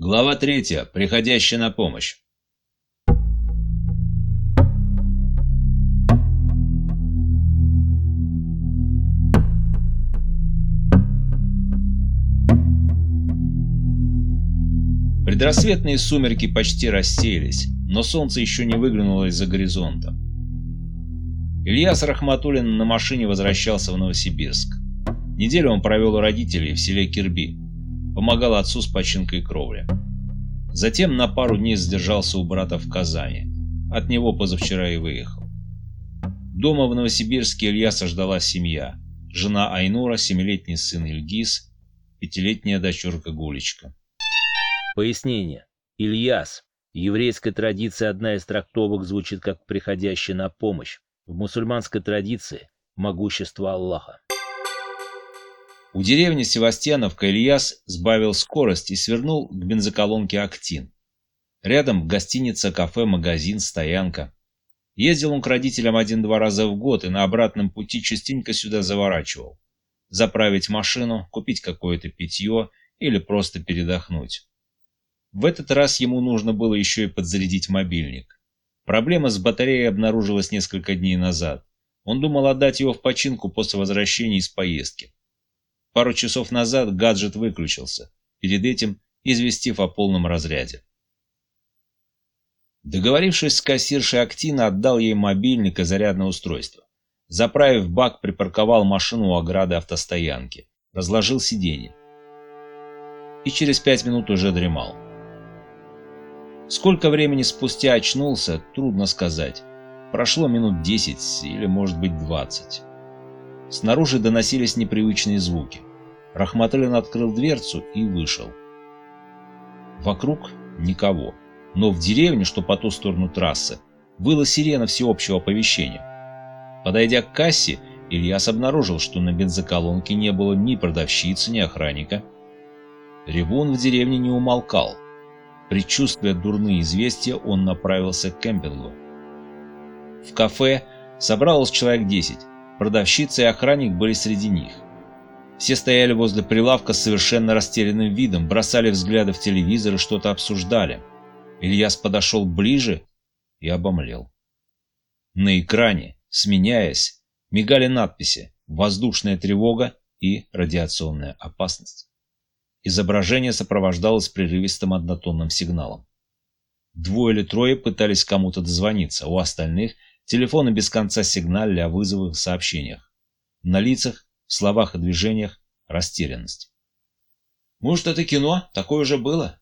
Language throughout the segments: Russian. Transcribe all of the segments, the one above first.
Глава третья. Приходящая на помощь. Предрассветные сумерки почти рассеялись, но солнце еще не выглянуло из-за горизонта. Ильяс Рахматуллин на машине возвращался в Новосибирск. Неделю он провел у родителей в селе Кирби, помогал отцу с починкой кровли. Затем на пару дней задержался у брата в Казани. От него позавчера и выехал. Дома в Новосибирске Ильяса ждала семья. Жена Айнура, семилетний сын Ильгиз, пятилетняя дочурка Гулечка. Пояснение. Ильяс. Еврейская традиция одна из трактовок звучит как «приходящий на помощь». В мусульманской традиции – могущество Аллаха. У деревни Севастьяновка Ильяс сбавил скорость и свернул к бензоколонке «Актин». Рядом гостиница, кафе, магазин, стоянка. Ездил он к родителям один-два раза в год и на обратном пути частенько сюда заворачивал. Заправить машину, купить какое-то питье или просто передохнуть. В этот раз ему нужно было еще и подзарядить мобильник. Проблема с батареей обнаружилась несколько дней назад. Он думал отдать его в починку после возвращения из поездки. Пару часов назад гаджет выключился, перед этим известив о полном разряде. Договорившись с кассиршей Актина, отдал ей мобильник и зарядное устройство. Заправив бак, припарковал машину у ограды автостоянки, разложил сиденье. И через пять минут уже дремал. Сколько времени спустя очнулся, трудно сказать. Прошло минут 10 или, может быть, 20. Снаружи доносились непривычные звуки. Рахматуллин открыл дверцу и вышел. Вокруг никого, но в деревне, что по ту сторону трассы, выла сирена всеобщего оповещения. Подойдя к кассе, Ильяс обнаружил, что на бензоколонке не было ни продавщицы, ни охранника. Ревун в деревне не умолкал. Предчувствуя дурные известия, он направился к кемпингу. В кафе собралось человек 10. Продавщица и охранник были среди них. Все стояли возле прилавка с совершенно растерянным видом, бросали взгляды в телевизор и что-то обсуждали. Ильяс подошел ближе и обомлел. На экране, сменяясь, мигали надписи «Воздушная тревога» и «Радиационная опасность». Изображение сопровождалось прерывистым однотонным сигналом. Двое или трое пытались кому-то дозвониться, у остальных телефоны без конца сигналили о вызовах и сообщениях. На лицах, в словах и движениях растерянность. «Может, это кино? Такое уже было?»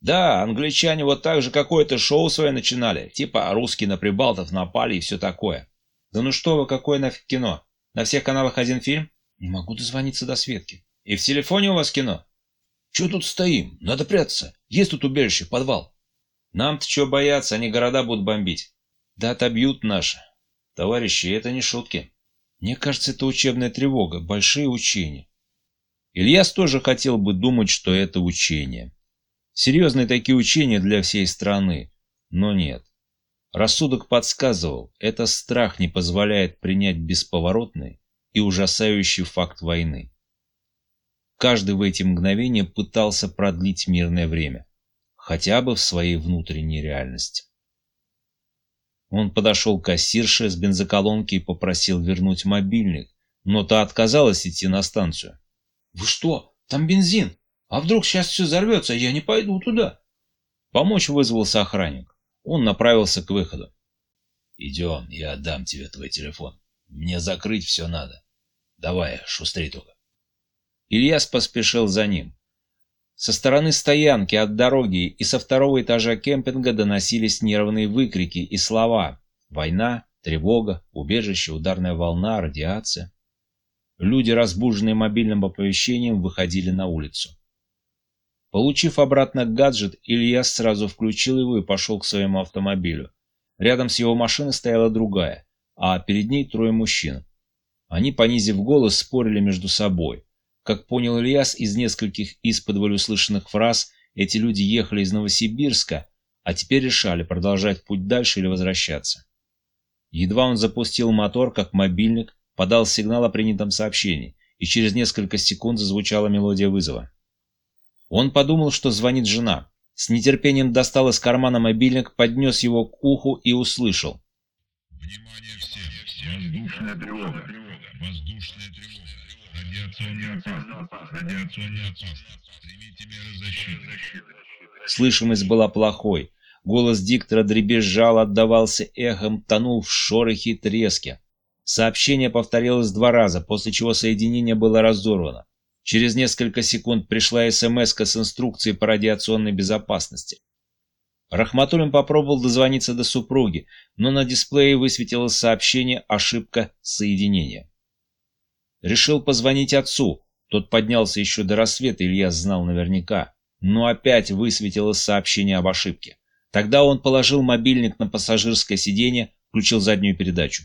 «Да, англичане вот так же какое-то шоу свое начинали, типа русские на прибалтов напали и все такое». «Да ну что вы, какое нафиг кино? На всех каналах один фильм?» «Не могу дозвониться до Светки». «И в телефоне у вас кино?» Чего тут стоим? Надо прятаться. Есть тут убежище, подвал. Нам-то чего бояться, они города будут бомбить. Да отобьют наши. Товарищи, это не шутки. Мне кажется, это учебная тревога, большие учения. Ильяс тоже хотел бы думать, что это учения. Серьезные такие учения для всей страны. Но нет. Рассудок подсказывал, это страх не позволяет принять бесповоротный и ужасающий факт войны. Каждый в эти мгновения пытался продлить мирное время, хотя бы в своей внутренней реальности. Он подошел к кассирше с бензоколонки и попросил вернуть мобильник, но та отказалась идти на станцию. «Вы что? Там бензин! А вдруг сейчас все взорвется, я не пойду туда!» Помочь вызвался охранник. Он направился к выходу. «Идем, я отдам тебе твой телефон. Мне закрыть все надо. Давай, шустрей только». Ильяс поспешил за ним. Со стороны стоянки, от дороги и со второго этажа кемпинга доносились нервные выкрики и слова «Война», «Тревога», «Убежище», «Ударная волна», «Радиация». Люди, разбуженные мобильным оповещением, выходили на улицу. Получив обратно гаджет, Ильяс сразу включил его и пошел к своему автомобилю. Рядом с его машиной стояла другая, а перед ней трое мужчин. Они, понизив голос, спорили между собой. Как понял Ильяс из нескольких исподволь услышанных фраз, эти люди ехали из Новосибирска, а теперь решали, продолжать путь дальше или возвращаться. Едва он запустил мотор, как мобильник подал сигнал о принятом сообщении, и через несколько секунд зазвучала мелодия вызова. Он подумал, что звонит жена, С нетерпением достал из кармана мобильник, поднес его к уху и услышал. Внимание всем! Воздушная тревога! Воздушная тревога! Радиационная опасность! Радиационная опасность! Примите меры защиты! Слышимость была плохой. Голос диктора дребезжал, отдавался эхом, тонул в шорохе и треске. Сообщение повторилось два раза, после чего соединение было разорвано. Через несколько секунд пришла смс с инструкцией по радиационной безопасности. Рахматуллин попробовал дозвониться до супруги, но на дисплее высветилось сообщение «Ошибка соединения». Решил позвонить отцу. Тот поднялся еще до рассвета, Илья знал наверняка. Но опять высветилось сообщение об ошибке. Тогда он положил мобильник на пассажирское сиденье, включил заднюю передачу.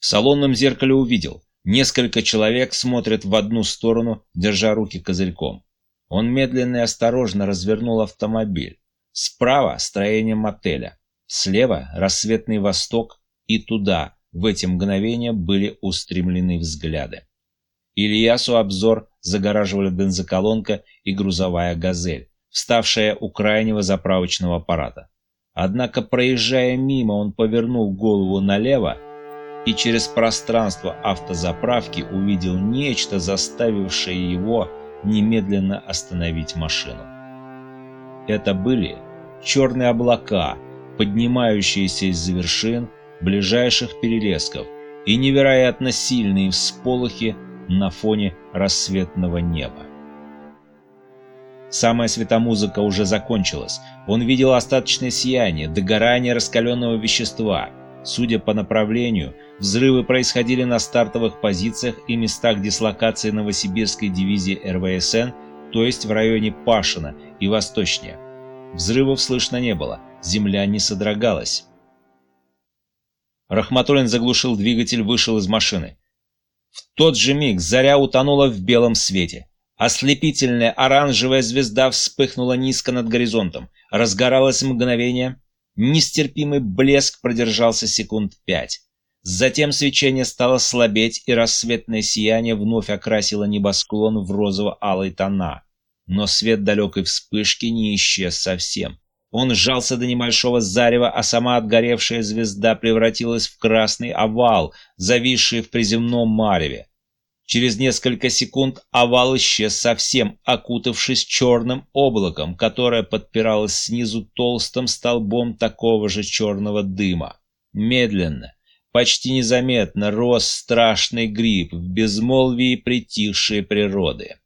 В салонном зеркале увидел. Несколько человек смотрят в одну сторону, держа руки козырьком. Он медленно и осторожно развернул автомобиль. Справа – строение мотеля. Слева – рассветный восток. И туда, в эти мгновения, были устремлены взгляды. Ильясу обзор загораживали бензоколонка и грузовая «Газель», вставшая у крайнего заправочного аппарата. Однако, проезжая мимо, он повернул голову налево и через пространство автозаправки увидел нечто, заставившее его немедленно остановить машину. Это были черные облака, поднимающиеся из-за вершин ближайших перелесков и невероятно сильные всполохи на фоне рассветного неба. Самая светомузыка уже закончилась. Он видел остаточное сияние, догорание раскаленного вещества – Судя по направлению, взрывы происходили на стартовых позициях и местах дислокации Новосибирской дивизии РВСН, то есть в районе Пашина и восточнее. Взрывов слышно не было, земля не содрогалась. Рахматуллин заглушил двигатель, вышел из машины. В тот же миг заря утонула в белом свете. Ослепительная оранжевая звезда вспыхнула низко над горизонтом, разгоралась мгновение, Нестерпимый блеск продержался секунд пять. Затем свечение стало слабеть, и рассветное сияние вновь окрасило небосклон в розово-алый тона. Но свет далекой вспышки не исчез совсем. Он сжался до небольшого зарева, а сама отгоревшая звезда превратилась в красный овал, зависший в приземном мареве. Через несколько секунд овал исчез совсем, окутавшись черным облаком, которое подпиралось снизу толстым столбом такого же черного дыма. Медленно, почти незаметно рос страшный гриб в безмолвии притихшей природы.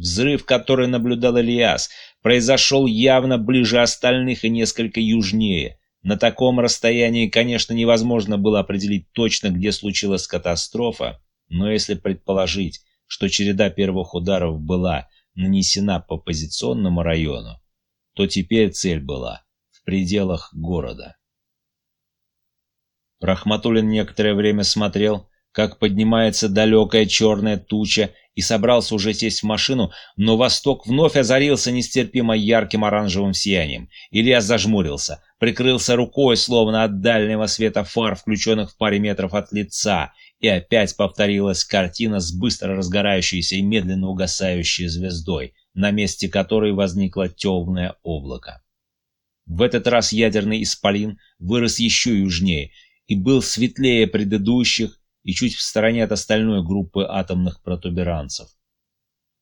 Взрыв, который наблюдал Ильяс, произошел явно ближе остальных и несколько южнее. На таком расстоянии, конечно, невозможно было определить точно, где случилась катастрофа, но если предположить, что череда первых ударов была нанесена по позиционному району, то теперь цель была в пределах города. Рахматуллин некоторое время смотрел, как поднимается далекая черная туча, и собрался уже сесть в машину, но восток вновь озарился нестерпимо ярким оранжевым сиянием. Илья зажмурился, прикрылся рукой, словно от дальнего света фар, включенных в паре метров от лица, и опять повторилась картина с быстро разгорающейся и медленно угасающей звездой, на месте которой возникло темное облако. В этот раз ядерный исполин вырос еще южнее и был светлее предыдущих и чуть в стороне от остальной группы атомных протуберанцев.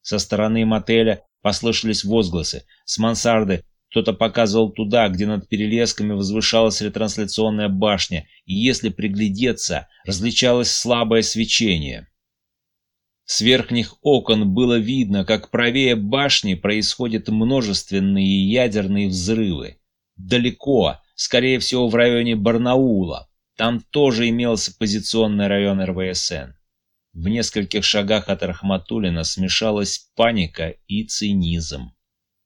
Со стороны мотеля послышались возгласы. С мансарды кто-то показывал туда, где над перелесками возвышалась ретрансляционная башня, и если приглядеться, различалось слабое свечение. С верхних окон было видно, как правее башни происходят множественные ядерные взрывы. Далеко, скорее всего в районе Барнаула. Там тоже имелся позиционный район РВСН. В нескольких шагах от Рахматулина смешалась паника и цинизм.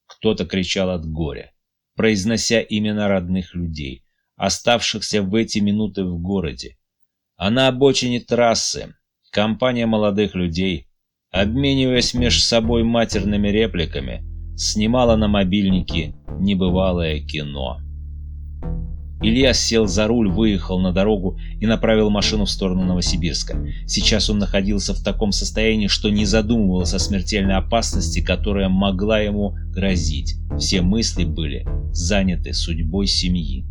Кто-то кричал от горя, произнося имена родных людей, оставшихся в эти минуты в городе. А на обочине трассы компания молодых людей, обмениваясь меж собой матерными репликами, снимала на мобильники небывалое кино. Илья сел за руль, выехал на дорогу и направил машину в сторону Новосибирска. Сейчас он находился в таком состоянии, что не задумывался о смертельной опасности, которая могла ему грозить. Все мысли были заняты судьбой семьи.